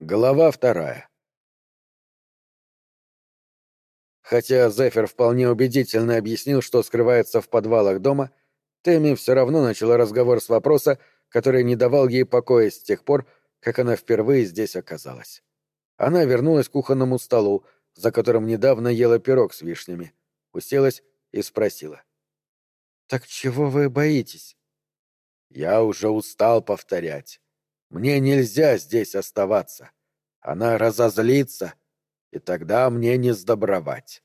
Глава вторая. Хотя Зефер вполне убедительно объяснил, что скрывается в подвалах дома, Тэмми все равно начала разговор с вопроса, который не давал ей покоя с тех пор, как она впервые здесь оказалась. Она вернулась к кухонному столу, за которым недавно ела пирог с вишнями, уселась и спросила. «Так чего вы боитесь?» «Я уже устал повторять. Мне нельзя здесь оставаться. Она разозлится, и тогда мне не сдобровать.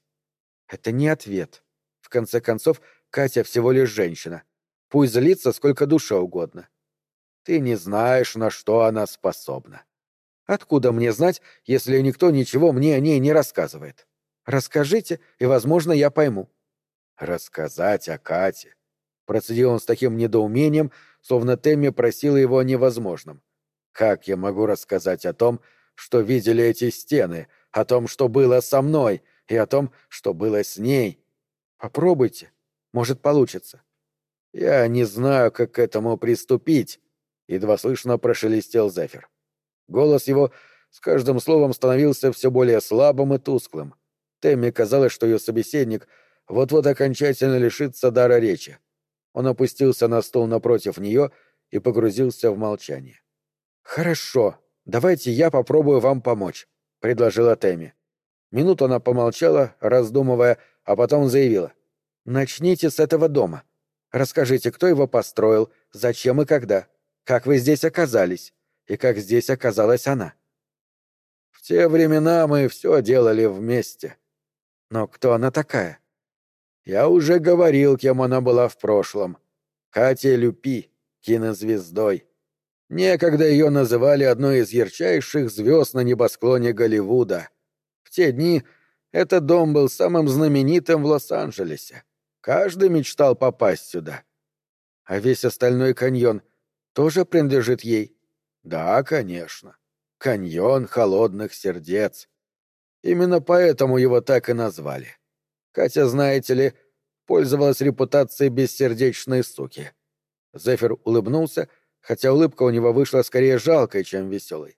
Это не ответ. В конце концов, Катя всего лишь женщина. Пусть злится сколько душе угодно. Ты не знаешь, на что она способна. Откуда мне знать, если никто ничего мне о ней не рассказывает? Расскажите, и, возможно, я пойму. Рассказать о Кате. Процедил он с таким недоумением, словно Тэмми просила его о невозможном. Как я могу рассказать о том, что видели эти стены, о том, что было со мной, и о том, что было с ней? Попробуйте. Может, получится. Я не знаю, как к этому приступить, едва слышно прошелестел Зефир. Голос его с каждым словом становился все более слабым и тусклым. Тэмми казалось, что ее собеседник вот-вот окончательно лишится дара речи. Он опустился на стол напротив нее и погрузился в молчание. «Хорошо, давайте я попробую вам помочь», — предложила Тэмми. Минуту она помолчала, раздумывая, а потом заявила. «Начните с этого дома. Расскажите, кто его построил, зачем и когда, как вы здесь оказались, и как здесь оказалась она». «В те времена мы все делали вместе». «Но кто она такая?» «Я уже говорил, кем она была в прошлом. Катя Люпи, кинозвездой. Некогда ее называли одной из ярчайших звезд на небосклоне Голливуда. В те дни этот дом был самым знаменитым в Лос-Анджелесе. Каждый мечтал попасть сюда. А весь остальной каньон тоже принадлежит ей? Да, конечно. Каньон холодных сердец. Именно поэтому его так и назвали. Катя, знаете ли, пользовалась репутацией бессердечной суки. Зефир улыбнулся — хотя улыбка у него вышла скорее жалкой, чем веселой.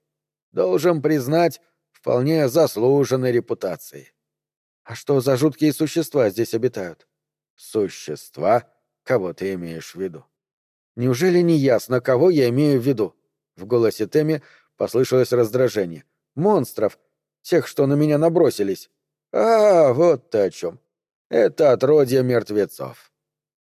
Должен признать, вполне заслуженной репутацией. А что за жуткие существа здесь обитают? Существа? Кого ты имеешь в виду? Неужели не ясно, кого я имею в виду? В голосе Теми послышалось раздражение. Монстров! Тех, что на меня набросились. А, вот ты о чем. Это отродье мертвецов.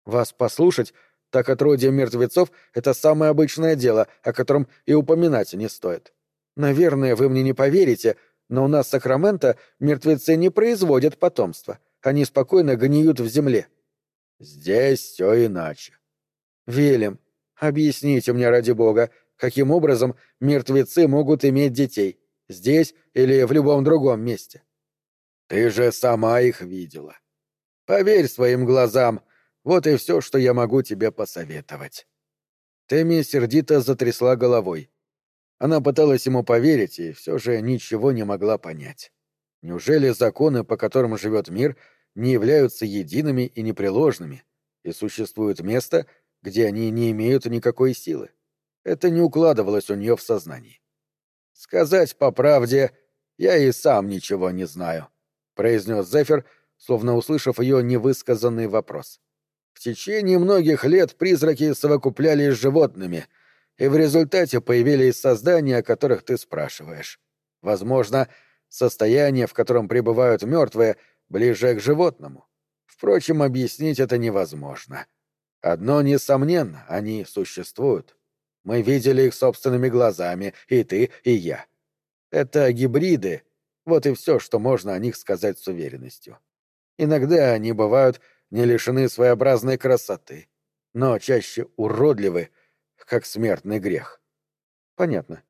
Вас послушать так отродье мертвецов — это самое обычное дело, о котором и упоминать не стоит. Наверное, вы мне не поверите, но у нас в Сакраменто мертвецы не производят потомства. Они спокойно гниют в земле. Здесь все иначе. Велим, объясните мне ради бога, каким образом мертвецы могут иметь детей? Здесь или в любом другом месте? Ты же сама их видела. Поверь своим глазам, вот и все, что я могу тебе посоветовать». Тэмми сердито затрясла головой. Она пыталась ему поверить и все же ничего не могла понять. Неужели законы, по которым живет мир, не являются едиными и непреложными, и существует место, где они не имеют никакой силы? Это не укладывалось у нее в сознании. «Сказать по правде, я и сам ничего не знаю», — произнес Зефир, словно услышав ее невысказанный вопрос. В течение многих лет призраки совокуплялись с животными, и в результате появились создания, о которых ты спрашиваешь. Возможно, состояние, в котором пребывают мертвые, ближе к животному. Впрочем, объяснить это невозможно. Одно несомненно, они существуют. Мы видели их собственными глазами, и ты, и я. Это гибриды, вот и все, что можно о них сказать с уверенностью. Иногда они бывают не лишены своеобразной красоты, но чаще уродливы, как смертный грех. Понятно.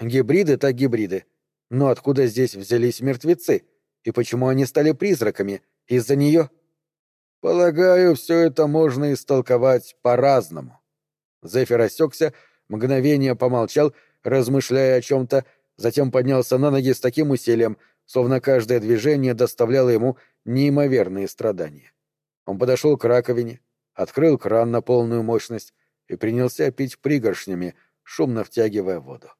Гибриды так гибриды. Но откуда здесь взялись мертвецы? И почему они стали призраками? Из-за нее? Полагаю, все это можно истолковать по-разному. Зефир осекся, мгновение помолчал, размышляя о чем-то, затем поднялся на ноги с таким усилием, словно каждое движение доставляло ему неимоверные страдания. Он подошел к раковине, открыл кран на полную мощность и принялся пить пригоршнями, шумно втягивая воду.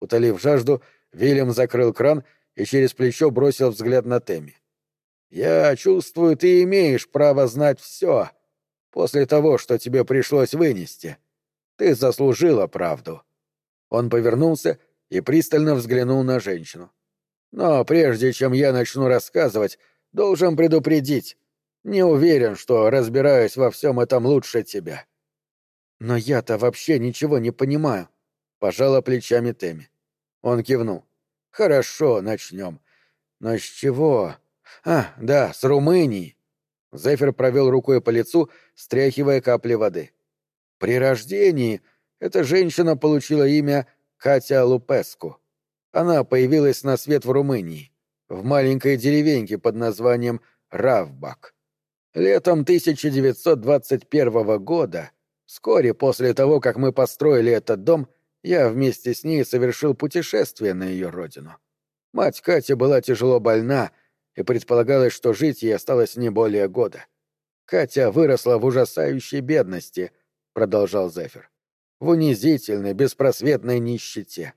Утолив жажду, Вильям закрыл кран и через плечо бросил взгляд на Тэмми. «Я чувствую, ты имеешь право знать все после того, что тебе пришлось вынести. Ты заслужила правду». Он повернулся и пристально взглянул на женщину. «Но прежде чем я начну рассказывать, должен предупредить. Не уверен, что разбираюсь во всем этом лучше тебя». «Но я-то вообще ничего не понимаю», — пожала плечами Тэмми. Он кивнул. «Хорошо, начнем. Но с чего? А, да, с Румынии». Зефир провел рукой по лицу, стряхивая капли воды. «При рождении эта женщина получила имя Катя Лупеску. Она появилась на свет в Румынии, в маленькой деревеньке под названием Равбак. Летом 1921 года, вскоре после того, как мы построили этот дом, я вместе с ней совершил путешествие на ее родину. Мать Кати была тяжело больна, и предполагалось, что жить ей осталось не более года. Катя выросла в ужасающей бедности, продолжал Зефир, в унизительной, беспросветной нищете.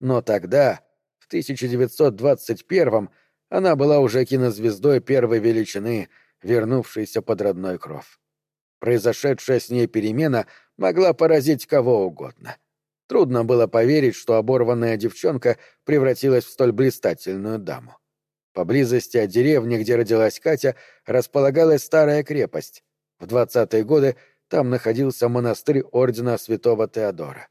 Но тогда, в 1921-м, она была уже кинозвездой первой величины, вернувшейся под родной кров. Произошедшая с ней перемена могла поразить кого угодно. Трудно было поверить, что оборванная девчонка превратилась в столь блистательную даму. Поблизости от деревни, где родилась Катя, располагалась старая крепость. В двадцатые годы там находился монастырь ордена святого Теодора.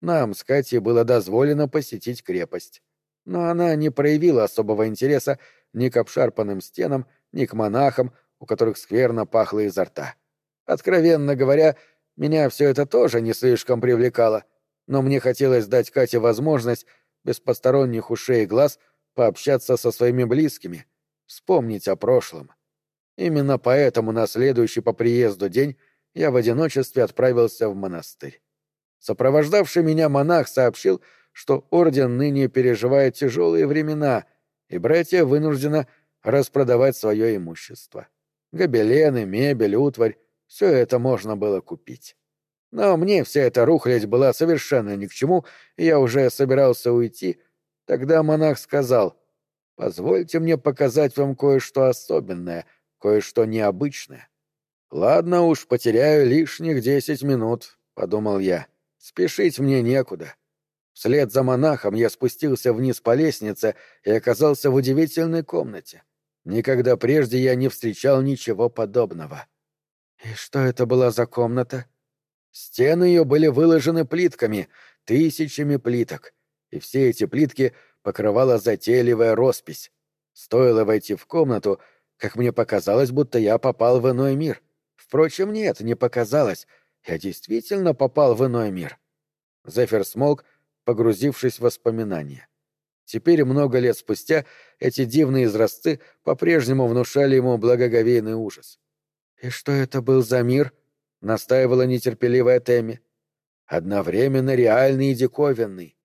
Нам с Катей было дозволено посетить крепость. Но она не проявила особого интереса ни к обшарпанным стенам, ни к монахам, у которых скверно пахло изо рта. Откровенно говоря, меня все это тоже не слишком привлекало — но мне хотелось дать Кате возможность без посторонних ушей и глаз пообщаться со своими близкими, вспомнить о прошлом. Именно поэтому на следующий по приезду день я в одиночестве отправился в монастырь. Сопровождавший меня монах сообщил, что орден ныне переживает тяжелые времена, и братья вынуждены распродавать свое имущество. Гобелены, мебель, утварь — все это можно было купить. Но мне вся эта рухлядь была совершенно ни к чему, и я уже собирался уйти. Тогда монах сказал, «Позвольте мне показать вам кое-что особенное, кое-что необычное». «Ладно уж, потеряю лишних десять минут», — подумал я. «Спешить мне некуда». Вслед за монахом я спустился вниз по лестнице и оказался в удивительной комнате. Никогда прежде я не встречал ничего подобного. «И что это была за комната?» Стены ее были выложены плитками, тысячами плиток, и все эти плитки покрывала затейливая роспись. Стоило войти в комнату, как мне показалось, будто я попал в иной мир. Впрочем, нет, не показалось. Я действительно попал в иной мир. Зефир смолк, погрузившись в воспоминания. Теперь, много лет спустя, эти дивные изразцы по-прежнему внушали ему благоговейный ужас. «И что это был за мир?» — настаивала нетерпеливая Тэмми. «Одновременно реальный и диковинный.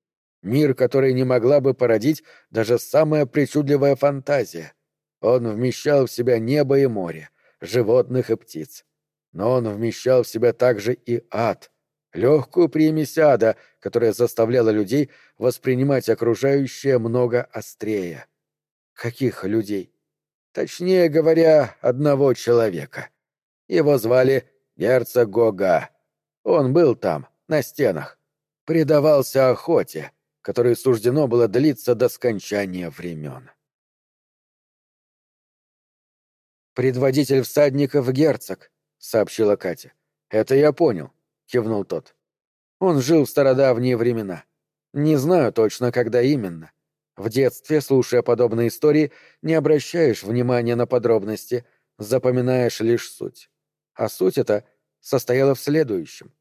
Мир, который не могла бы породить даже самая причудливая фантазия. Он вмещал в себя небо и море, животных и птиц. Но он вмещал в себя также и ад, легкую примесь ада, которая заставляла людей воспринимать окружающее много острее. Каких людей? Точнее говоря, одного человека. Его звали герцог Гога. Он был там, на стенах. Предавался охоте, которой суждено было длиться до скончания времен. «Предводитель всадников герцог», — сообщила Катя. «Это я понял», — кивнул тот. «Он жил в стародавние времена. Не знаю точно, когда именно. В детстве, слушая подобные истории, не обращаешь внимания на подробности, запоминаешь лишь суть. А суть эта состояла в следующем.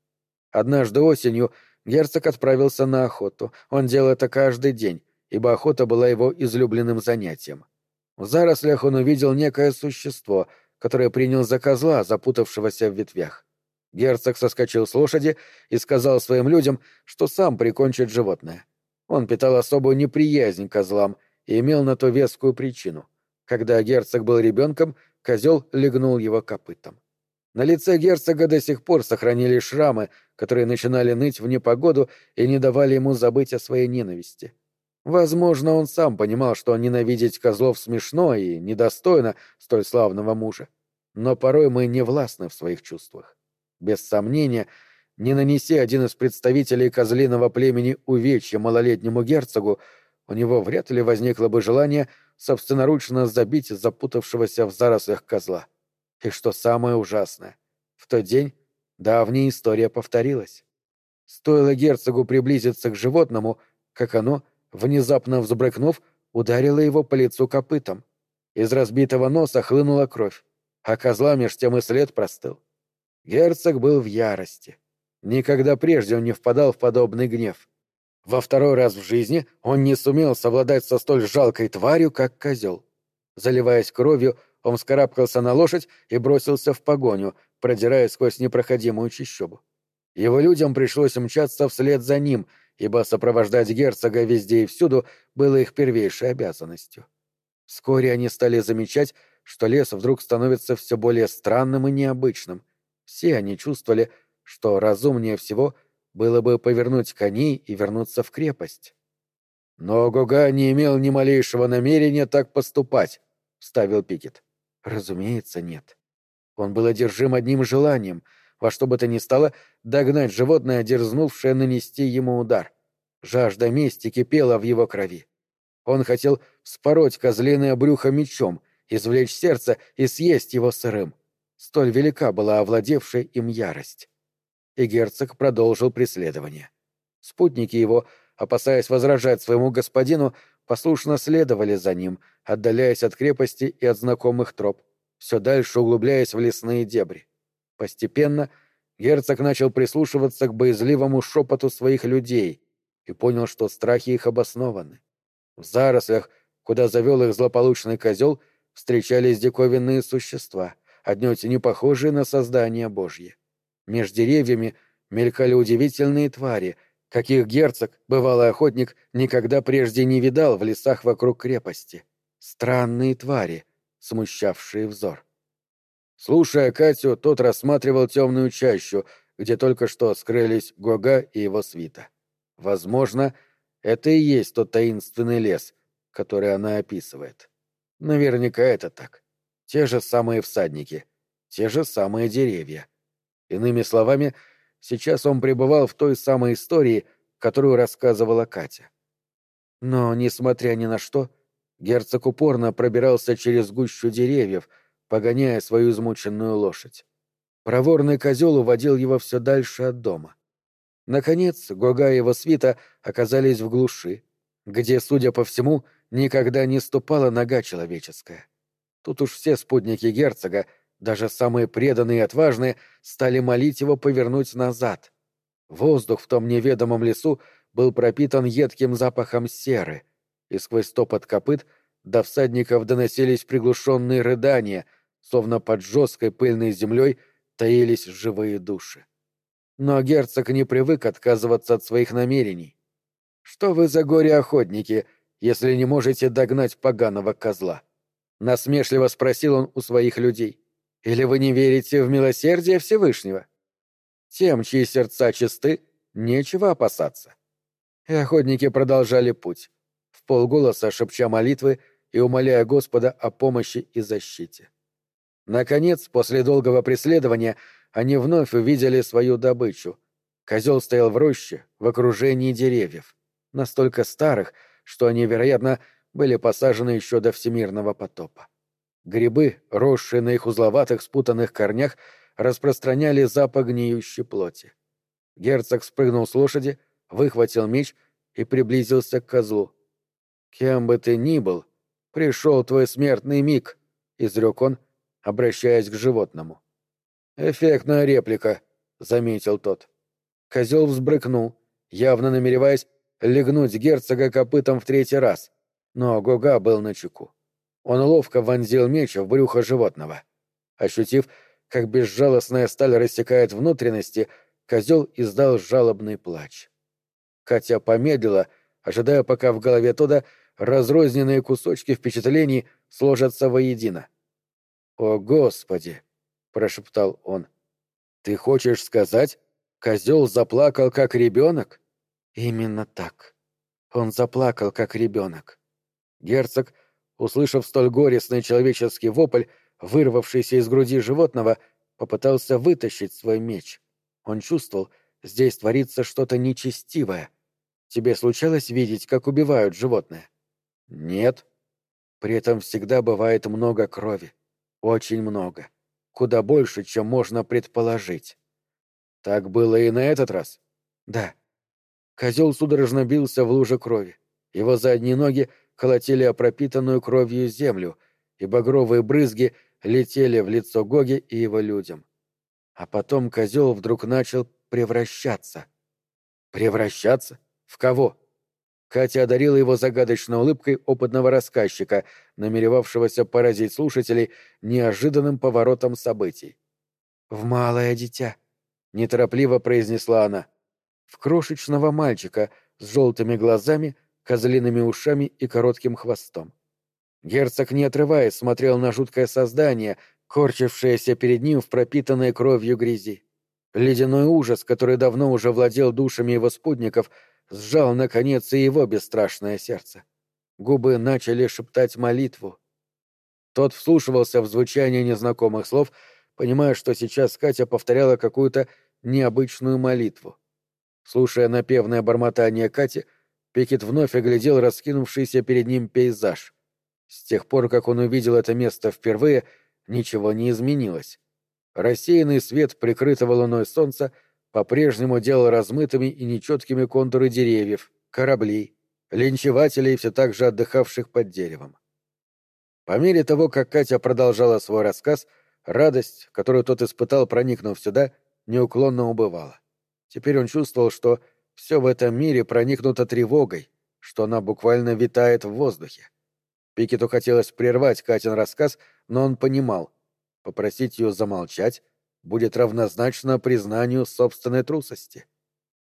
Однажды осенью герцог отправился на охоту. Он делал это каждый день, ибо охота была его излюбленным занятием. В зарослях он увидел некое существо, которое принял за козла, запутавшегося в ветвях. Герцог соскочил с лошади и сказал своим людям, что сам прикончит животное. Он питал особую неприязнь к козлам и имел на то вескую причину. Когда герцог был ребенком, козел легнул его копытом. На лице герцога до сих пор сохранились шрамы, которые начинали ныть в непогоду и не давали ему забыть о своей ненависти. Возможно, он сам понимал, что ненавидеть козлов смешно и недостойно столь славного мужа. Но порой мы не властны в своих чувствах. Без сомнения, не нанеси один из представителей козлиного племени увечья малолетнему герцогу, у него вряд ли возникло бы желание собственноручно забить запутавшегося в зарослях козла. И что самое ужасное, в тот день давняя история повторилась. Стоило герцогу приблизиться к животному, как оно, внезапно взбрыкнув, ударило его по лицу копытом. Из разбитого носа хлынула кровь, а козла меж тем и след простыл. Герцог был в ярости. Никогда прежде он не впадал в подобный гнев. Во второй раз в жизни он не сумел совладать со столь жалкой тварью, как козел. Заливаясь кровью, он вскарабкался на лошадь и бросился в погоню, продираясь сквозь непроходимую чащобу. Его людям пришлось мчаться вслед за ним, ибо сопровождать герцога везде и всюду было их первейшей обязанностью. Вскоре они стали замечать, что лес вдруг становится все более странным и необычным. Все они чувствовали, что разумнее всего было бы повернуть коней и вернуться в крепость. Но Гога не имел ни малейшего намерения так поступать, — вставил Пикет. Разумеется, нет. Он был одержим одним желанием — во что бы то ни стало догнать животное, дерзнувшее нанести ему удар. Жажда мести кипела в его крови. Он хотел спороть козлиное брюхо мечом, извлечь сердце и съесть его сырым. Столь велика была овладевшая им ярость. И герцог продолжил преследование. Спутники его, опасаясь возражать своему господину, послушно следовали за ним, отдаляясь от крепости и от знакомых троп, все дальше углубляясь в лесные дебри. Постепенно герцог начал прислушиваться к боязливому шепоту своих людей и понял, что страхи их обоснованы. В зарослях, куда завел их злополучный козел, встречались диковинные существа, отнюдь не похожие на создания Божье. Меж деревьями мелькали удивительные твари, каких герцог, бывалый охотник, никогда прежде не видал в лесах вокруг крепости. Странные твари, смущавшие взор. Слушая Катю, тот рассматривал темную чащу, где только что скрылись Гога и его свита. Возможно, это и есть тот таинственный лес, который она описывает. Наверняка это так. Те же самые всадники, те же самые деревья. Иными словами, сейчас он пребывал в той самой истории, которую рассказывала Катя. Но, несмотря ни на что, герцог упорно пробирался через гущу деревьев — погоняя свою измученную лошадь. Проворный козел уводил его все дальше от дома. Наконец, Гога и его свита оказались в глуши, где, судя по всему, никогда не ступала нога человеческая. Тут уж все спутники герцога, даже самые преданные и отважные, стали молить его повернуть назад. Воздух в том неведомом лесу был пропитан едким запахом серы, и сквозь топот копыт до всадников доносились приглушенные рыдания — словно под жесткой пыльной землей таились живые души. Но герцог не привык отказываться от своих намерений. «Что вы за горе-охотники, если не можете догнать поганого козла?» Насмешливо спросил он у своих людей. «Или вы не верите в милосердие Всевышнего?» Тем, чьи сердца чисты, нечего опасаться. И охотники продолжали путь, в полголоса шепча молитвы и умоляя Господа о помощи и защите. Наконец, после долгого преследования, они вновь увидели свою добычу. Козел стоял в роще, в окружении деревьев, настолько старых, что они, вероятно, были посажены еще до всемирного потопа. Грибы, росшие на их узловатых спутанных корнях, распространяли запах гниющей плоти. Герцог спрыгнул с лошади, выхватил меч и приблизился к козлу. «Кем бы ты ни был, пришел твой смертный миг», — изрек он, — обращаясь к животному. «Эффектная реплика», — заметил тот. Козел взбрыкнул, явно намереваясь легнуть герцога копытом в третий раз, но Гога был на чеку. Он ловко вонзил меч в брюхо животного. Ощутив, как безжалостная сталь рассекает внутренности, козел издал жалобный плач. Катя помедлила, ожидая, пока в голове Тода разрозненные кусочки впечатлений сложатся воедино. «О, Господи!» — прошептал он. «Ты хочешь сказать, козел заплакал, как ребенок?» «Именно так. Он заплакал, как ребенок. Герцог, услышав столь горестный человеческий вопль, вырвавшийся из груди животного, попытался вытащить свой меч. Он чувствовал, здесь творится что-то нечестивое. Тебе случалось видеть, как убивают животное? Нет. При этом всегда бывает много крови. Очень много. Куда больше, чем можно предположить. Так было и на этот раз? Да. Козел судорожно бился в луже крови. Его задние ноги колотили о пропитанную кровью землю, и багровые брызги летели в лицо Гоги и его людям. А потом козел вдруг начал превращаться. Превращаться? В кого? Катя одарила его загадочной улыбкой опытного рассказчика, намеревавшегося поразить слушателей неожиданным поворотом событий. «В малое дитя», — неторопливо произнесла она. «В крошечного мальчика с желтыми глазами, козлиными ушами и коротким хвостом. Герцог, не отрываясь, смотрел на жуткое создание, корчившееся перед ним в пропитанной кровью грязи. Ледяной ужас, который давно уже владел душами его спутников, сжал, наконец, и его бесстрашное сердце. Губы начали шептать молитву. Тот вслушивался в звучание незнакомых слов, понимая, что сейчас Катя повторяла какую-то необычную молитву. Слушая напевное бормотание Кати, Пикет вновь оглядел раскинувшийся перед ним пейзаж. С тех пор, как он увидел это место впервые, ничего не изменилось. Рассеянный свет прикрытого луной солнца по-прежнему делал размытыми и нечеткими контуры деревьев, кораблей, линчевателей, все так же отдыхавших под деревом. По мере того, как Катя продолжала свой рассказ, радость, которую тот испытал, проникнув сюда, неуклонно убывала. Теперь он чувствовал, что все в этом мире проникнуто тревогой, что она буквально витает в воздухе. Пикету хотелось прервать Катин рассказ, но он понимал, попросить ее замолчать будет равнозначно признанию собственной трусости.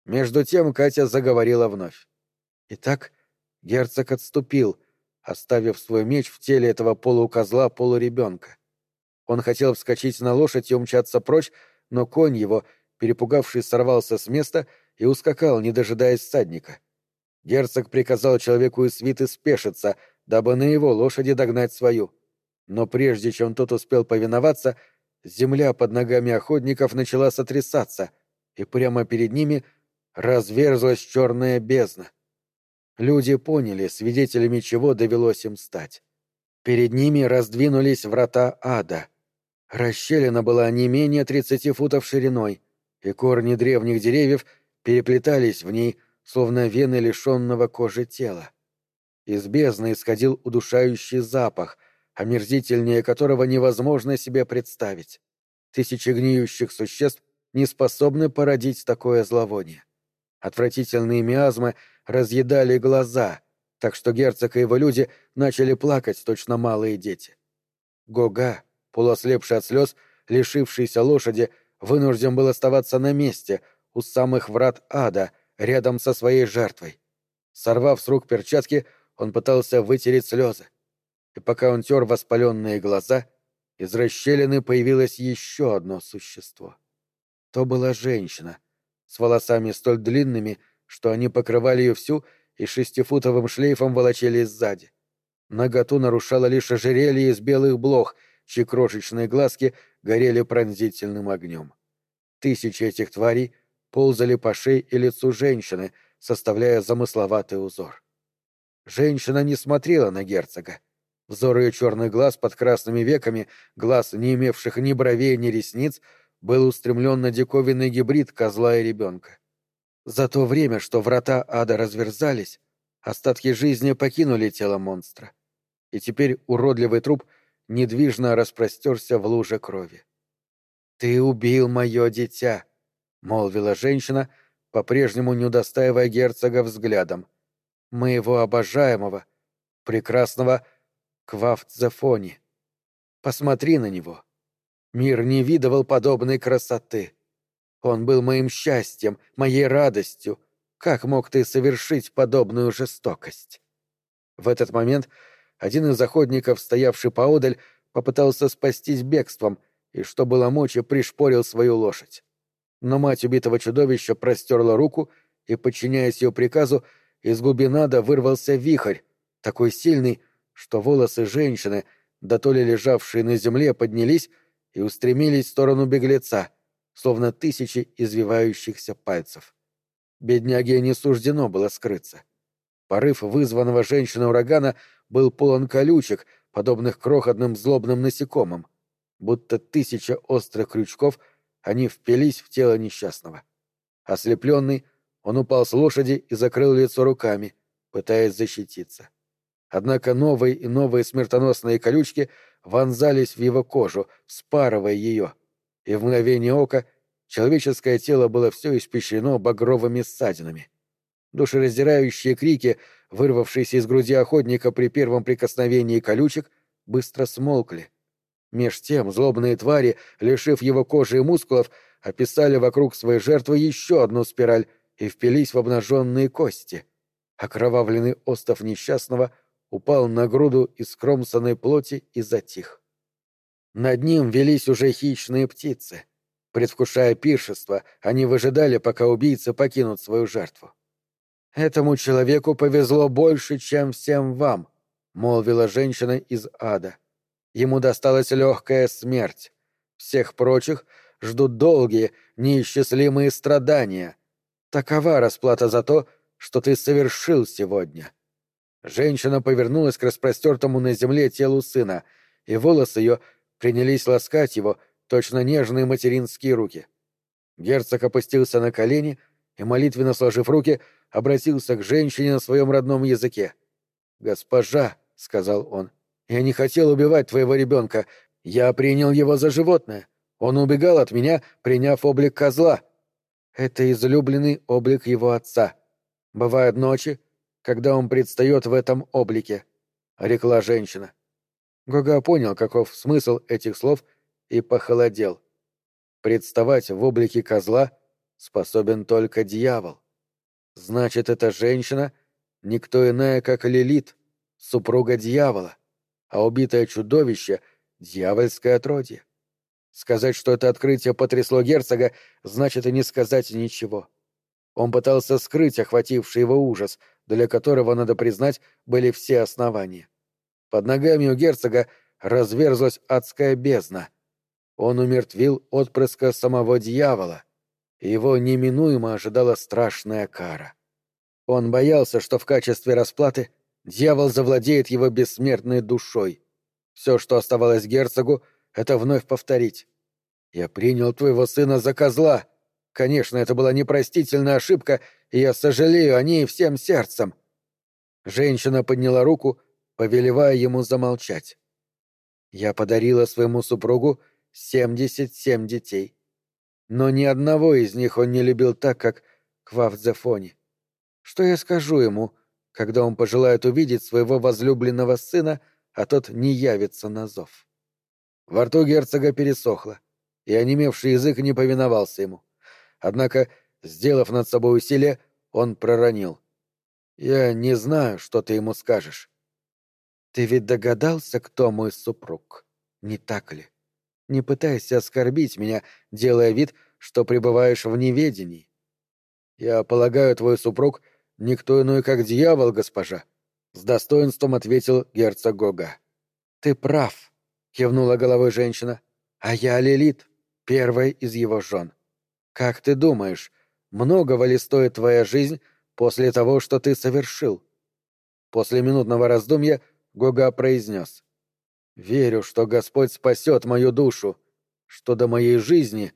Между тем Катя заговорила вновь. Итак, герцог отступил, оставив свой меч в теле этого полукозла-полуребенка. Он хотел вскочить на лошадь и умчаться прочь, но конь его, перепугавшись, сорвался с места и ускакал, не дожидаясь всадника. Герцог приказал человеку из свиты спешиться — дабы на его лошади догнать свою. Но прежде чем тот успел повиноваться, земля под ногами охотников начала сотрясаться, и прямо перед ними разверзлась черная бездна. Люди поняли, свидетелями чего довелось им стать. Перед ними раздвинулись врата ада. Расщелина была не менее тридцати футов шириной, и корни древних деревьев переплетались в ней, словно вены лишенного кожи тела. Из бездны исходил удушающий запах, омерзительнее которого невозможно себе представить. Тысячи гниющих существ не способны породить такое зловоние. Отвратительные миазмы разъедали глаза, так что герцог и его люди начали плакать, точно малые дети. Гога, полуослепший от слез, лишившийся лошади, вынужден был оставаться на месте, у самых врат ада, рядом со своей жертвой. Сорвав с рук перчатки, он пытался вытереть слезы. И пока он тер воспаленные глаза, из расщелины появилось еще одно существо. То была женщина, с волосами столь длинными, что они покрывали ее всю и шестифутовым шлейфом волочили сзади. Наготу нарушало лишь ожерелье из белых блох, чьи крошечные глазки горели пронзительным огнем. Тысячи этих тварей ползали по шее и лицу женщины, составляя замысловатый узор. Женщина не смотрела на герцога. Взор ее черных глаз под красными веками, глаз, не имевших ни бровей, ни ресниц, был устремлен на диковинный гибрид козла и ребенка. За то время, что врата ада разверзались, остатки жизни покинули тело монстра. И теперь уродливый труп недвижно распростерся в луже крови. «Ты убил мое дитя», — молвила женщина, по-прежнему не удостаивая герцога взглядом моего обожаемого, прекрасного Квафтзефони. Посмотри на него. Мир не видывал подобной красоты. Он был моим счастьем, моей радостью. Как мог ты совершить подобную жестокость? В этот момент один из охотников, стоявший поодаль, попытался спастись бегством и, что было мочи, пришпорил свою лошадь. Но мать убитого чудовища простерла руку и, подчиняясь ее приказу, из глубин ада вырвался вихрь, такой сильный, что волосы женщины, да то ли лежавшие на земле, поднялись и устремились в сторону беглеца, словно тысячи извивающихся пальцев. Бедняге не суждено было скрыться. Порыв вызванного женщиной урагана был полон колючек, подобных крохотным злобным насекомым. Будто тысяча острых крючков они впились в тело несчастного. Ослепленный, он упал с лошади и закрыл лицо руками, пытаясь защититься. Однако новые и новые смертоносные колючки вонзались в его кожу, вспарывая ее, и в мгновение ока человеческое тело было все испещрено багровыми ссадинами. Душераздирающие крики, вырвавшиеся из груди охотника при первом прикосновении колючек, быстро смолкли. Меж тем злобные твари, лишив его кожи и мускулов, описали вокруг своей жертвы еще одну спираль и впились в обнаженные кости. Окровавленный остов несчастного упал на груду из скромсанной плоти и затих. Над ним велись уже хищные птицы. Предвкушая пиршество, они выжидали, пока убийцы покинут свою жертву. «Этому человеку повезло больше, чем всем вам», — молвила женщина из ада. «Ему досталась легкая смерть. Всех прочих ждут долгие, неисчислимые страдания. Такова расплата за то, что ты совершил сегодня». Женщина повернулась к распростертому на земле телу сына, и волосы ее принялись ласкать его, точно нежные материнские руки. Герцог опустился на колени и, молитвенно сложив руки, обратился к женщине на своем родном языке. «Госпожа», — сказал он, — «я не хотел убивать твоего ребенка. Я принял его за животное. Он убегал от меня, приняв облик козла. Это излюбленный облик его отца. Бывают ночи, когда он предстает в этом облике», — рекла женщина. Гога понял, каков смысл этих слов, и похолодел. Представать в облике козла способен только дьявол. Значит, эта женщина — никто иная, как Лилит, супруга дьявола, а убитое чудовище — дьявольское отродье. Сказать, что это открытие потрясло герцога, значит и не сказать ничего. Он пытался скрыть охвативший его ужас, для которого, надо признать, были все основания. Под ногами у герцога разверзлась адская бездна. Он умертвил отпрыска самого дьявола, и его неминуемо ожидала страшная кара. Он боялся, что в качестве расплаты дьявол завладеет его бессмертной душой. Все, что оставалось герцогу, это вновь повторить. «Я принял твоего сына за козла. Конечно, это была непростительная ошибка, и я сожалею о ней всем сердцем». Женщина подняла руку, повелевая ему замолчать. «Я подарила своему супругу семьдесят семь детей. Но ни одного из них он не любил так, как Квавдзефони. Что я скажу ему, когда он пожелает увидеть своего возлюбленного сына, а тот не явится на зов?» Во рту герцога пересохло, и онемевший язык не повиновался ему. Однако, сделав над собой усилие, он проронил. «Я не знаю, что ты ему скажешь». «Ты ведь догадался, кто мой супруг, не так ли? Не пытайся оскорбить меня, делая вид, что пребываешь в неведении». «Я полагаю, твой супруг — никто иной, как дьявол, госпожа», — с достоинством ответил герцог Гога. «Ты прав», — кивнула головой женщина. «А я Лилит, первая из его жен. Как ты думаешь, многого ли стоит твоя жизнь после того, что ты совершил?» После минутного раздумья Гога произнес. «Верю, что Господь спасет мою душу. Что до моей жизни,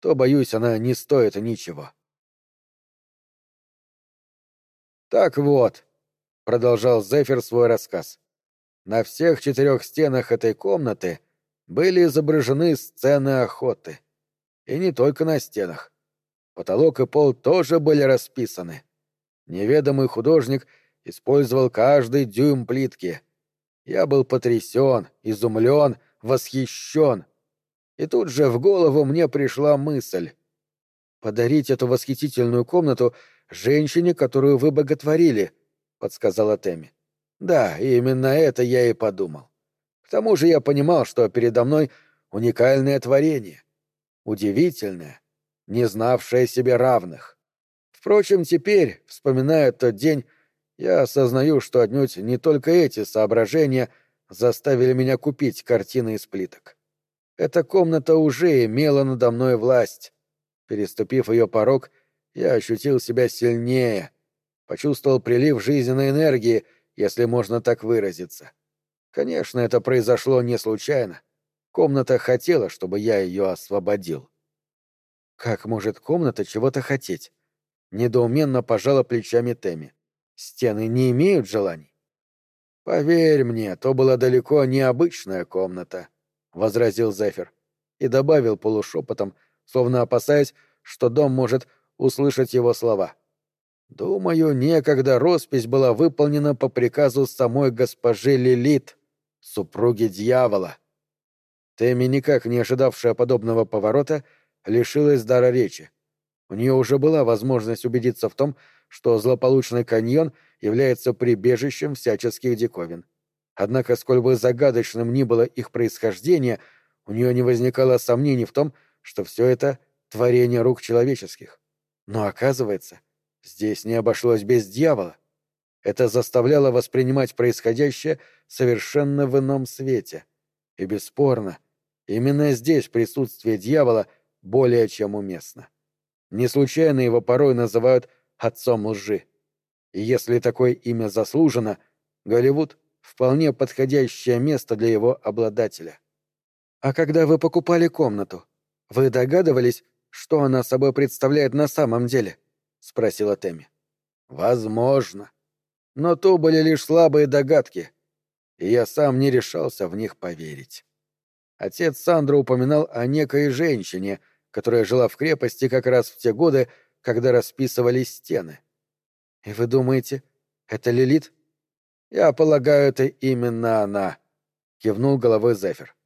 то, боюсь, она не стоит ничего». «Так вот», — продолжал Зефир свой рассказ, — «на всех четырех стенах этой комнаты были изображены сцены охоты. И не только на стенах. Потолок и пол тоже были расписаны. Неведомый художник использовал каждый дюйм плитки. Я был потрясен, изумлен, восхищен. И тут же в голову мне пришла мысль. «Подарить эту восхитительную комнату женщине, которую вы боготворили», — подсказала Тэмми. «Да, именно это я и подумал. К тому же я понимал, что передо мной уникальное творение. Удивительное, не знавшее себе равных. Впрочем, теперь, вспоминая тот день, я осознаю, что отнюдь не только эти соображения заставили меня купить картины из плиток. Эта комната уже имела надо мной власть. Переступив ее порог, я ощутил себя сильнее, почувствовал прилив жизненной энергии, если можно так выразиться. Конечно, это произошло не случайно. Комната хотела, чтобы я ее освободил. Как может комната чего-то хотеть? Недоуменно пожала плечами Тэмми. Стены не имеют желаний. Поверь мне, то была далеко не обычная комната, возразил Зефир и добавил полушепотом, словно опасаясь, что дом может услышать его слова. Думаю, некогда роспись была выполнена по приказу самой госпожи Лилит, супруги дьявола. Тэмми, никак не ожидавшая подобного поворота, лишилась дара речи. У нее уже была возможность убедиться в том, что злополучный каньон является прибежищем всяческих диковин. Однако, сколь бы загадочным ни было их происхождение, у нее не возникало сомнений в том, что все это — творение рук человеческих. Но оказывается, здесь не обошлось без дьявола. Это заставляло воспринимать происходящее совершенно в ином свете. И бесспорно, именно здесь присутствие дьявола более чем уместно. Не случайно его порой называют «отцом лжи». И если такое имя заслужено, Голливуд — вполне подходящее место для его обладателя. А когда вы покупали комнату, вы догадывались, что она собой представляет на самом деле? — спросила Тэмми. Возможно. Но то были лишь слабые догадки, и я сам не решался в них поверить. Отец Сандра упоминал о некой женщине, которая жила в крепости как раз в те годы, когда расписывались стены. И вы думаете, это Лилит? Я полагаю, это именно она, кивнул головой Зефир.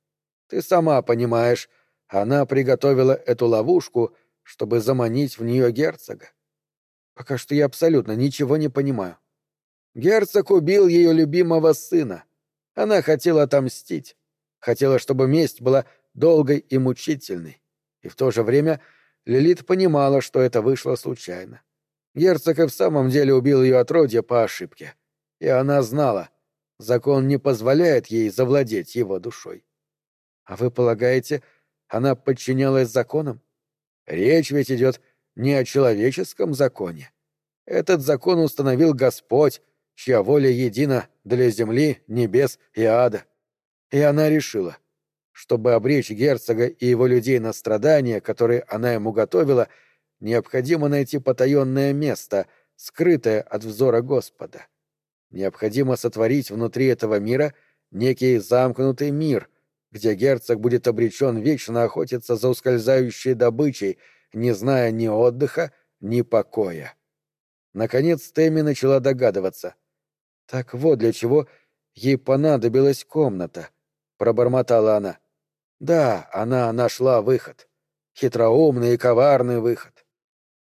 Ты сама понимаешь, она приготовила эту ловушку, чтобы заманить в нее герцога. Пока что я абсолютно ничего не понимаю. Герцог убил ее любимого сына. Она хотела отомстить. Хотела, чтобы месть была долгой и мучительной. И в то же время Лилит понимала, что это вышло случайно. Герцог и в самом деле убил ее отродье по ошибке. И она знала, закон не позволяет ей завладеть его душой. А вы полагаете, она подчинялась законам? Речь ведь идет не о человеческом законе. Этот закон установил Господь, чья воля едина для земли, небес и ада. И она решила, чтобы обречь герцога и его людей на страдания, которые она ему готовила, необходимо найти потаенное место, скрытое от взора Господа. Необходимо сотворить внутри этого мира некий замкнутый мир, где герцог будет обречен вечно охотиться за ускользающей добычей, не зная ни отдыха, ни покоя. Наконец Тэмми начала догадываться. Так вот для чего ей понадобилась комната, пробормотала она. Да, она нашла выход. Хитроумный и коварный выход.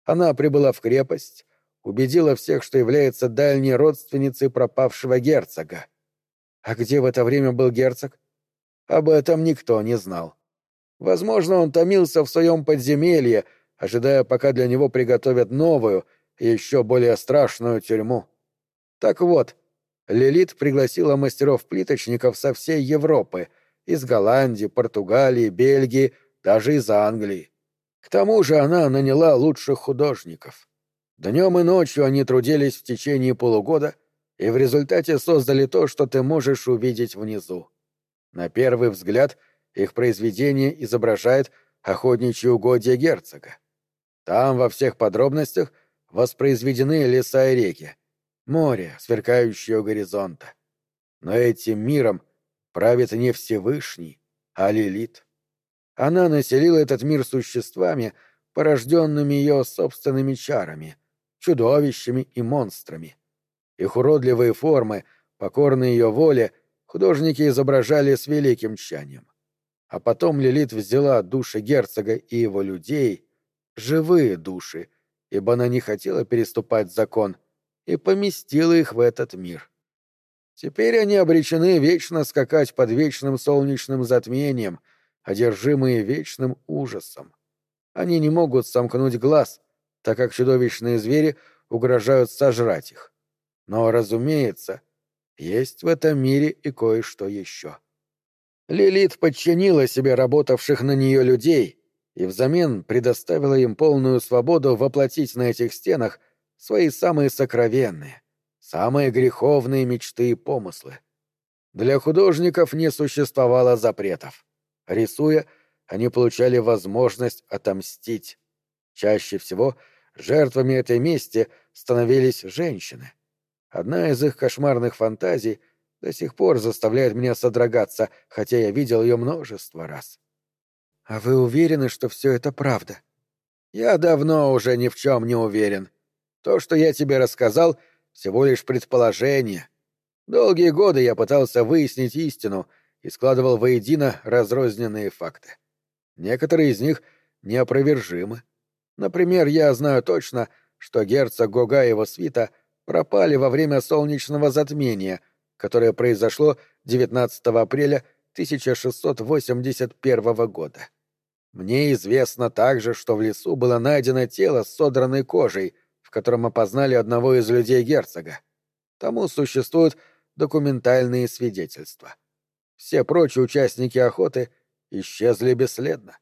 Она прибыла в крепость, убедила всех, что является дальней родственницей пропавшего герцога. А где в это время был герцог? Об этом никто не знал. Возможно, он томился в своем подземелье, ожидая, пока для него приготовят новую, еще более страшную тюрьму. Так вот, Лилит пригласила мастеров-плиточников со всей Европы — из Голландии, Португалии, Бельгии, даже из Англии. К тому же она наняла лучших художников. Днем и ночью они трудились в течение полугода и в результате создали то, что ты можешь увидеть внизу. На первый взгляд их произведение изображает охотничьи угодья герцога. Там во всех подробностях воспроизведены леса и реки, море, сверкающее у горизонта. Но этим миром — правит не Всевышний, а Лилит. Она населила этот мир существами, порожденными ее собственными чарами, чудовищами и монстрами. Их уродливые формы, покорные ее воле, художники изображали с великим тщанием. А потом Лилит взяла души герцога и его людей, живые души, ибо она не хотела переступать закон, и поместила их в этот мир. Теперь они обречены вечно скакать под вечным солнечным затмением, одержимые вечным ужасом. Они не могут сомкнуть глаз, так как чудовищные звери угрожают сожрать их. Но, разумеется, есть в этом мире и кое-что еще. Лилит подчинила себе работавших на нее людей и взамен предоставила им полную свободу воплотить на этих стенах свои самые сокровенные, самые греховные мечты и помыслы. Для художников не существовало запретов. Рисуя, они получали возможность отомстить. Чаще всего жертвами этой мести становились женщины. Одна из их кошмарных фантазий до сих пор заставляет меня содрогаться, хотя я видел ее множество раз. «А вы уверены, что все это правда?» «Я давно уже ни в чем не уверен. То, что я тебе рассказал, всего лишь предположение. Долгие годы я пытался выяснить истину и складывал воедино разрозненные факты. Некоторые из них неопровержимы. Например, я знаю точно, что герцог Гога и его свита пропали во время солнечного затмения, которое произошло 19 апреля 1681 года. Мне известно также, что в лесу было найдено тело с содранной кожей, в котором опознали одного из людей герцога. Тому существуют документальные свидетельства. Все прочие участники охоты исчезли бесследно.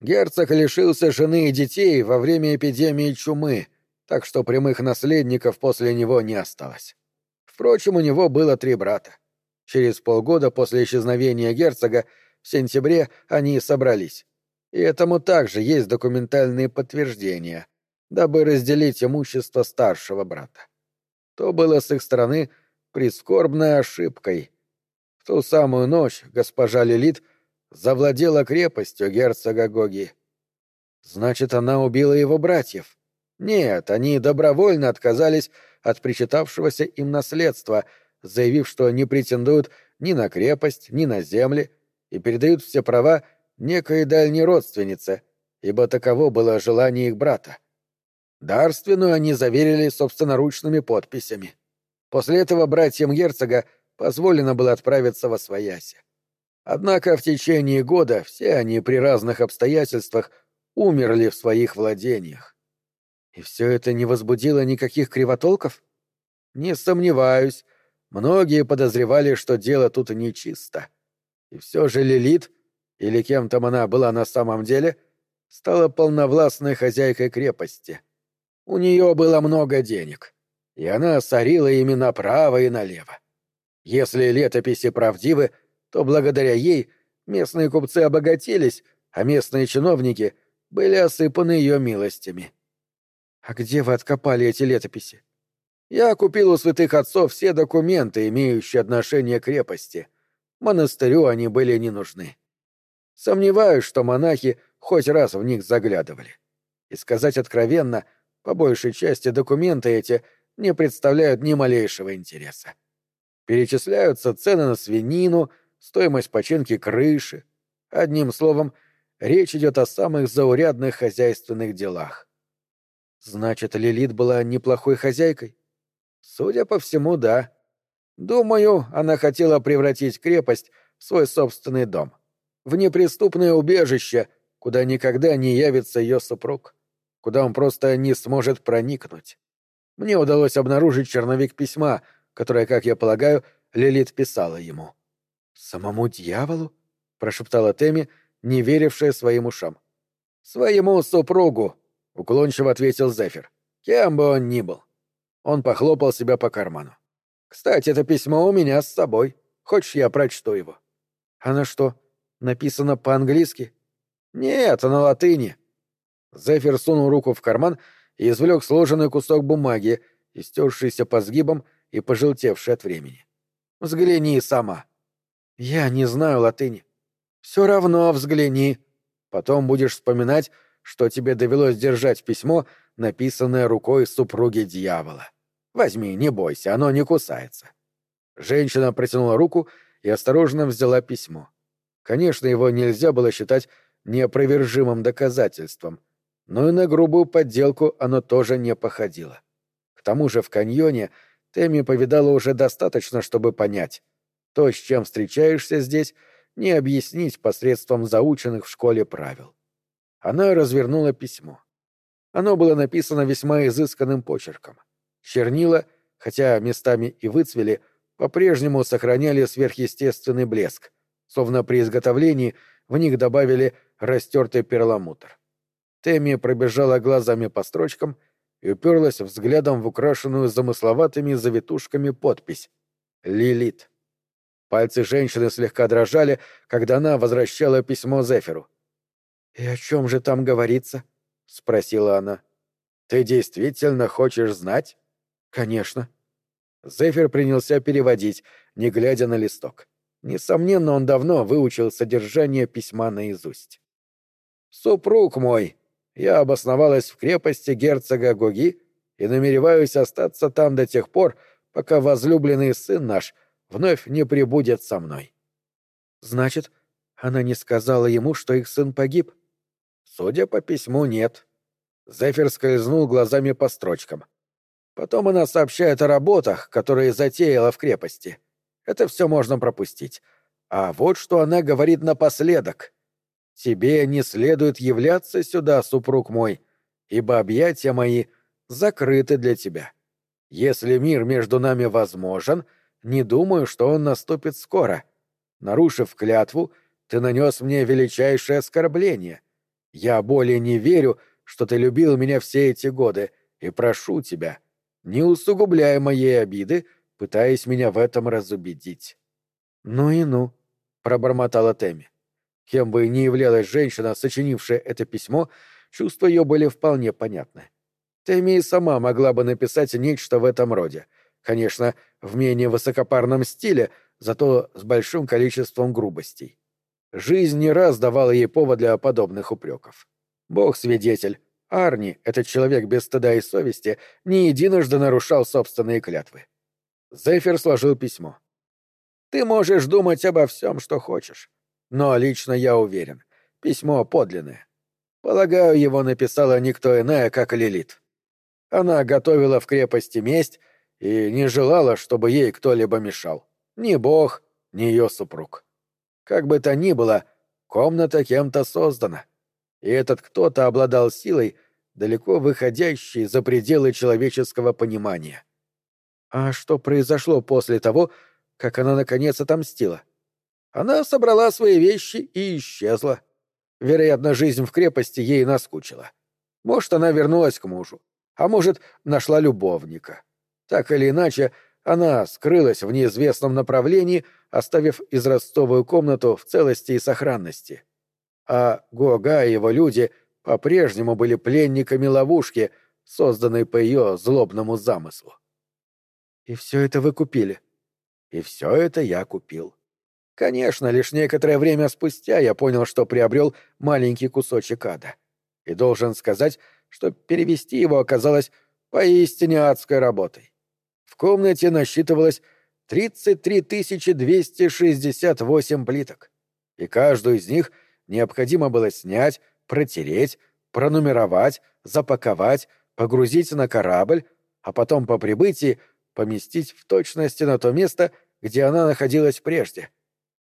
Герцог лишился жены и детей во время эпидемии чумы, так что прямых наследников после него не осталось. Впрочем, у него было три брата. Через полгода после исчезновения герцога в сентябре они собрались. И этому также есть документальные подтверждения, дабы разделить имущество старшего брата. То было с их стороны прискорбной ошибкой. В ту самую ночь госпожа Лилит завладела крепостью герцога Гоги. Значит, она убила его братьев. Нет, они добровольно отказались от причитавшегося им наследства, заявив, что не претендуют ни на крепость, ни на земли, и передают все права некой дальней родственнице, ибо таково было желание их брата. Дарственную они заверили собственноручными подписями. После этого братьям герцога позволено было отправиться во свояси. Однако в течение года все они при разных обстоятельствах умерли в своих владениях. И все это не возбудило никаких кривотолков? Не сомневаюсь. Многие подозревали, что дело тут нечисто. И все же Лилит или кем там она была на самом деле, стала полновластной хозяйкой крепости. У нее было много денег, и она сорила ими направо и налево. Если летописи правдивы, то благодаря ей местные купцы обогатились, а местные чиновники были осыпаны ее милостями. «А где вы откопали эти летописи?» «Я купил у святых отцов все документы, имеющие отношение к крепости. Монастырю они были не нужны. Сомневаюсь, что монахи хоть раз в них заглядывали. И сказать откровенно, по большей части документы эти не представляют ни малейшего интереса. Перечисляются цены на свинину, стоимость починки крыши. Одним словом, речь идет о самых заурядных хозяйственных делах. Значит, Лилит была неплохой хозяйкой? Судя по всему, да. Думаю, она хотела превратить крепость в свой собственный дом в неприступное убежище, куда никогда не явится ее супруг, куда он просто не сможет проникнуть. Мне удалось обнаружить черновик письма, которое, как я полагаю, Лилит писала ему. «Самому дьяволу?» — прошептала Тэмми, не верившая своим ушам. «Своему супругу», — уклончиво ответил Зефир. «Кем бы он ни был». Он похлопал себя по карману. «Кстати, это письмо у меня с собой. Хочешь, я прочту его?» «Она что, Написано по-английски? Нет, на латыни. Зефир сунул руку в карман и извлек сложенный кусок бумаги, истершийся по сгибам и пожелтевший от времени. Взгляни сама. Я не знаю латыни. Все равно взгляни. Потом будешь вспоминать, что тебе довелось держать письмо, написанное рукой супруги дьявола. Возьми, не бойся, оно не кусается. Женщина протянула руку и осторожно взяла письмо. Конечно, его нельзя было считать неопровержимым доказательством, но и на грубую подделку оно тоже не походило. К тому же в каньоне Тэмми повидала уже достаточно, чтобы понять. То, с чем встречаешься здесь, не объяснить посредством заученных в школе правил. Она развернула письмо. Оно было написано весьма изысканным почерком. Чернила хотя местами и выцвели, по-прежнему сохраняли сверхъестественный блеск, словно при изготовлении в них добавили растертый перламутр. Тэмми пробежала глазами по строчкам и уперлась взглядом в украшенную замысловатыми завитушками подпись «Лилит». Пальцы женщины слегка дрожали, когда она возвращала письмо Зефиру. «И о чем же там говорится?» — спросила она. «Ты действительно хочешь знать?» «Конечно». Зефир принялся переводить, не глядя на листок. Несомненно, он давно выучил содержание письма наизусть. «Супруг мой, я обосновалась в крепости герцога Гоги и намереваюсь остаться там до тех пор, пока возлюбленный сын наш вновь не прибудет со мной». «Значит, она не сказала ему, что их сын погиб?» «Судя по письму, нет». Зефир скользнул глазами по строчкам. Потом она сообщает о работах, которые затеяла в крепости. Это все можно пропустить. А вот что она говорит напоследок. «Тебе не следует являться сюда, супруг мой, ибо объятия мои закрыты для тебя. Если мир между нами возможен, не думаю, что он наступит скоро. Нарушив клятву, ты нанес мне величайшее оскорбление. Я более не верю, что ты любил меня все эти годы, и прошу тебя, не усугубляя моей обиды, пытаясь меня в этом разубедить. «Ну и ну», — пробормотала Тэмми. Кем бы ни являлась женщина, сочинившая это письмо, чувства ее были вполне понятны. Тэмми и сама могла бы написать нечто в этом роде. Конечно, в менее высокопарном стиле, зато с большим количеством грубостей. Жизнь не раз давала ей повод для подобных упреков. Бог свидетель, Арни, этот человек без стыда и совести, не единожды нарушал собственные клятвы. Зефир сложил письмо. «Ты можешь думать обо всем, что хочешь. Но лично я уверен, письмо подлинное. Полагаю, его написала никто иная, как Лилит. Она готовила в крепости месть и не желала, чтобы ей кто-либо мешал. Ни бог, ни ее супруг. Как бы то ни было, комната кем-то создана и этот кто-то обладал силой, далеко выходящей за пределы человеческого понимания. А что произошло после того, как она наконец отомстила? Она собрала свои вещи и исчезла. Вероятно, жизнь в крепости ей наскучила. Может, она вернулась к мужу, а может, нашла любовника. Так или иначе, она скрылась в неизвестном направлении, оставив израстовую комнату в целости и сохранности а Гога и его люди по-прежнему были пленниками ловушки, созданной по ее злобному замыслу. И все это вы купили? И все это я купил. Конечно, лишь некоторое время спустя я понял, что приобрел маленький кусочек ада. И должен сказать, что перевести его оказалось поистине адской работой. В комнате насчитывалось 33 268 плиток, и каждую из них — необходимо было снять, протереть, пронумеровать, запаковать, погрузить на корабль, а потом по прибытии поместить в точности на то место, где она находилась прежде.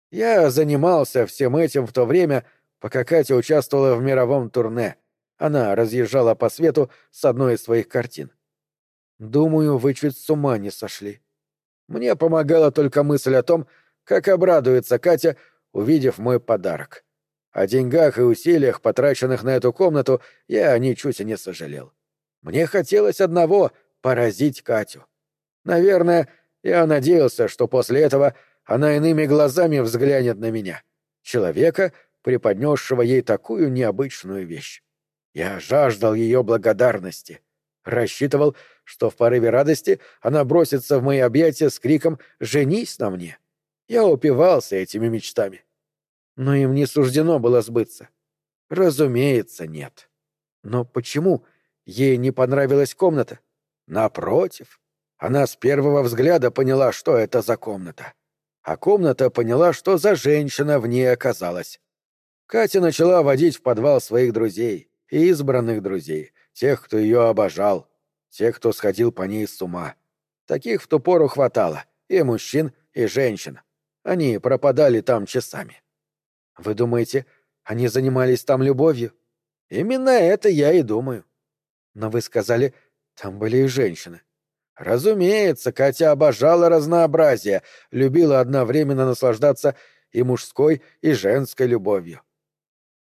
Я занимался всем этим в то время, пока Катя участвовала в мировом турне. Она разъезжала по свету с одной из своих картин. Думаю, вы чуть с ума не сошли. Мне помогала только мысль о том, как обрадуется Катя, увидев мой подарок. О деньгах и усилиях, потраченных на эту комнату, я ничуть не сожалел. Мне хотелось одного — поразить Катю. Наверное, я надеялся, что после этого она иными глазами взглянет на меня. Человека, преподнесшего ей такую необычную вещь. Я жаждал ее благодарности. Рассчитывал, что в порыве радости она бросится в мои объятия с криком «Женись на мне!». Я упивался этими мечтами но им не суждено было сбыться. Разумеется, нет. Но почему ей не понравилась комната? Напротив, она с первого взгляда поняла, что это за комната. А комната поняла, что за женщина в ней оказалась. Катя начала водить в подвал своих друзей, и избранных друзей, тех, кто ее обожал, тех, кто сходил по ней с ума. Таких в ту пору хватало, и мужчин, и женщин. Они пропадали там часами. Вы думаете, они занимались там любовью? Именно это я и думаю. Но вы сказали, там были и женщины. Разумеется, Катя обожала разнообразие, любила одновременно наслаждаться и мужской, и женской любовью.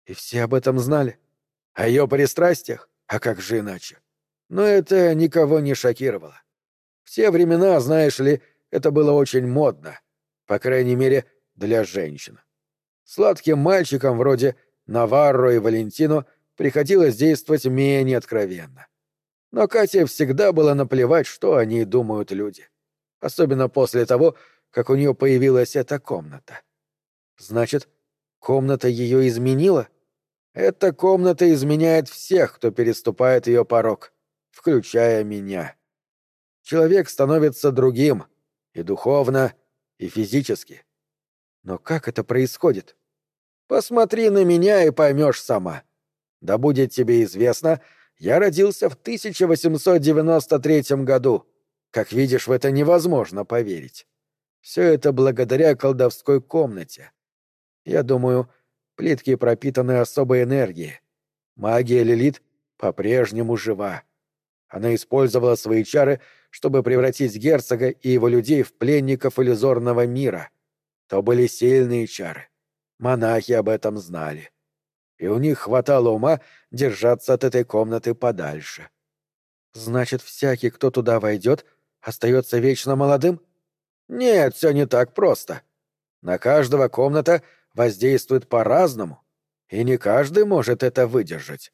И все об этом знали. О ее пристрастиях? А как же иначе? Но это никого не шокировало. В те времена, знаешь ли, это было очень модно. По крайней мере, для женщин. Сладким мальчикам вроде Наварро и Валентино приходилось действовать менее откровенно. Но Кате всегда было наплевать, что о ней думают люди. Особенно после того, как у нее появилась эта комната. Значит, комната ее изменила? Эта комната изменяет всех, кто переступает ее порог, включая меня. Человек становится другим, и духовно, и физически. Но как это происходит? Посмотри на меня и поймешь сама. Да будет тебе известно, я родился в 1893 году. Как видишь, в это невозможно поверить. Все это благодаря колдовской комнате. Я думаю, плитки пропитаны особой энергией. Магия Лилит по-прежнему жива. Она использовала свои чары, чтобы превратить герцога и его людей в пленников иллюзорного мира. То были сильные чары. Монахи об этом знали. И у них хватало ума держаться от этой комнаты подальше. Значит, всякий, кто туда войдет, остается вечно молодым? Нет, все не так просто. На каждого комната воздействует по-разному, и не каждый может это выдержать.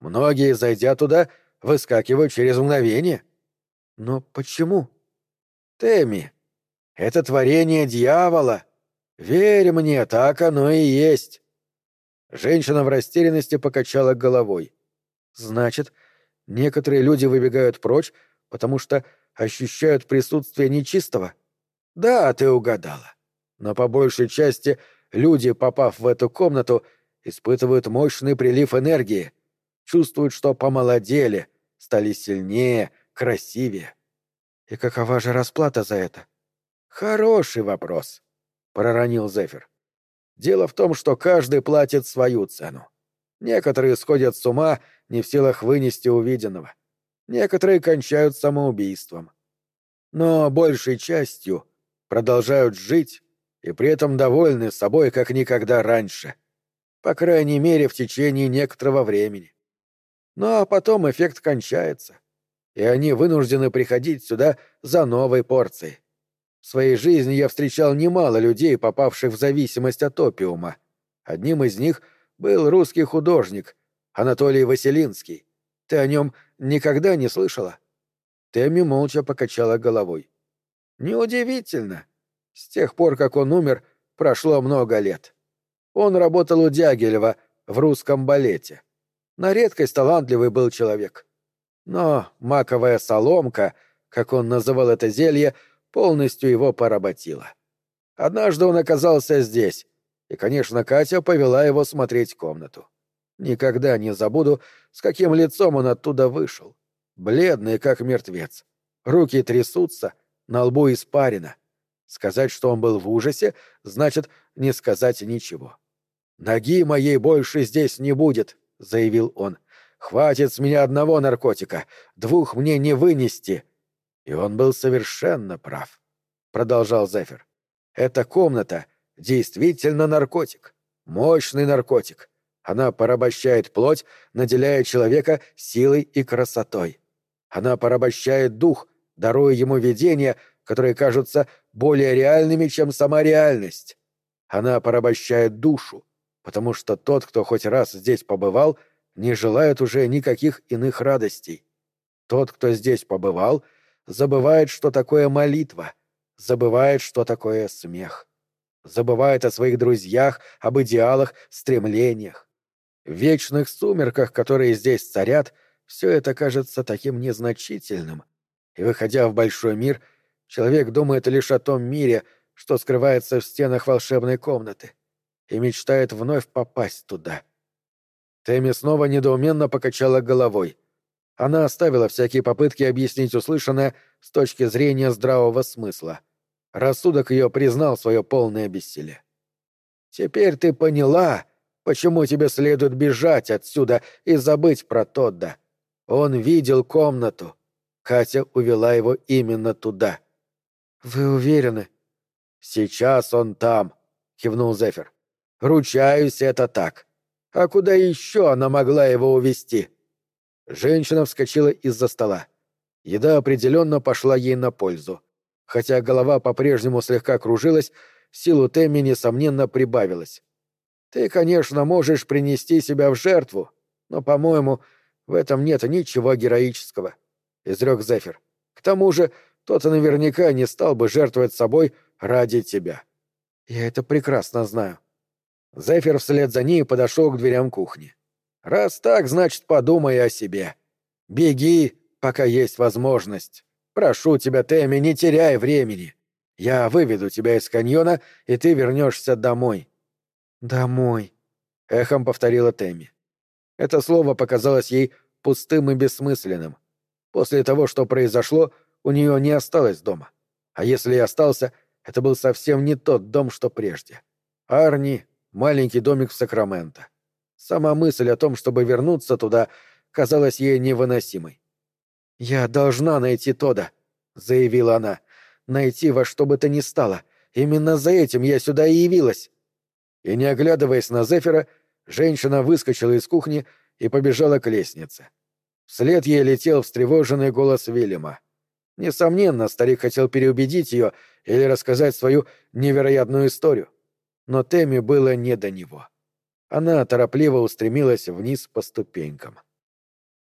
Многие, зайдя туда, выскакивают через мгновение. Но почему? Теми, это творение дьявола. Верь мне, так оно и есть. Женщина в растерянности покачала головой. Значит, некоторые люди выбегают прочь, потому что ощущают присутствие нечистого? Да, ты угадала. Но по большей части люди, попав в эту комнату, испытывают мощный прилив энергии, чувствуют, что помолодели, стали сильнее, красивее. И какова же расплата за это? Хороший вопрос, проронил Зефир. Дело в том, что каждый платит свою цену. Некоторые сходят с ума, не в силах вынести увиденного. Некоторые кончают самоубийством. Но большей частью продолжают жить и при этом довольны собой как никогда раньше. По крайней мере, в течение некоторого времени. Ну а потом эффект кончается, и они вынуждены приходить сюда за новой порцией. В своей жизни я встречал немало людей, попавших в зависимость от опиума. Одним из них был русский художник Анатолий Василинский. Ты о нем никогда не слышала?» Тэмми молча покачала головой. «Неудивительно. С тех пор, как он умер, прошло много лет. Он работал у Дягилева в русском балете. На редкость талантливый был человек. Но маковая соломка, как он называл это зелье, полностью его поработила. Однажды он оказался здесь, и, конечно, Катя повела его смотреть комнату. Никогда не забуду, с каким лицом он оттуда вышел. Бледный, как мертвец. Руки трясутся, на лбу испарина. Сказать, что он был в ужасе, значит не сказать ничего. «Ноги моей больше здесь не будет», — заявил он. «Хватит с меня одного наркотика, двух мне не вынести. И он был совершенно прав, продолжал Зефир. Эта комната действительно наркотик, мощный наркотик. Она порабощает плоть, наделяя человека силой и красотой. Она порабощает дух, даруя ему видения, которые кажутся более реальными, чем сама реальность. Она порабощает душу, потому что тот, кто хоть раз здесь побывал, не желает уже никаких иных радостей. Тот, кто здесь побывал — забывает, что такое молитва, забывает, что такое смех, забывает о своих друзьях, об идеалах, стремлениях. В вечных сумерках, которые здесь царят, все это кажется таким незначительным, и, выходя в большой мир, человек думает лишь о том мире, что скрывается в стенах волшебной комнаты, и мечтает вновь попасть туда. Тэмми снова недоуменно покачала головой — она оставила всякие попытки объяснить услышанное с точки зрения здравого смысла. Рассудок ее признал свое полное бессилие. «Теперь ты поняла, почему тебе следует бежать отсюда и забыть про Тодда. Он видел комнату. Катя увела его именно туда. «Вы уверены?» «Сейчас он там», — кивнул Зефир. «Ручаюсь, это так. А куда еще она могла его увести? Женщина вскочила из-за стола. Еда определенно пошла ей на пользу. Хотя голова по-прежнему слегка кружилась, силу Тэмми, несомненно, прибавилась. «Ты, конечно, можешь принести себя в жертву, но, по-моему, в этом нет ничего героического», — изрек Зефир. «К тому же, тот наверняка не стал бы жертвовать собой ради тебя». «Я это прекрасно знаю». Зефир вслед за ней подошел к дверям кухни. «Раз так, значит, подумай о себе. Беги, пока есть возможность. Прошу тебя, Тэмми, не теряй времени. Я выведу тебя из каньона, и ты вернешься домой». «Домой», — эхом повторила Тэмми. Это слово показалось ей пустым и бессмысленным. После того, что произошло, у нее не осталось дома. А если и остался, это был совсем не тот дом, что прежде. Арни — маленький домик в Сакраменто. Сама мысль о том, чтобы вернуться туда, казалась ей невыносимой. «Я должна найти Тода», — заявила она. «Найти во что бы то ни стало. Именно за этим я сюда и явилась». И не оглядываясь на Зефира, женщина выскочила из кухни и побежала к лестнице. Вслед ей летел встревоженный голос Вильяма. Несомненно, старик хотел переубедить ее или рассказать свою невероятную историю. Но Тэмми было не до него. Она торопливо устремилась вниз по ступенькам.